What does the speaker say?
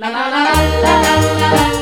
la la la la la la.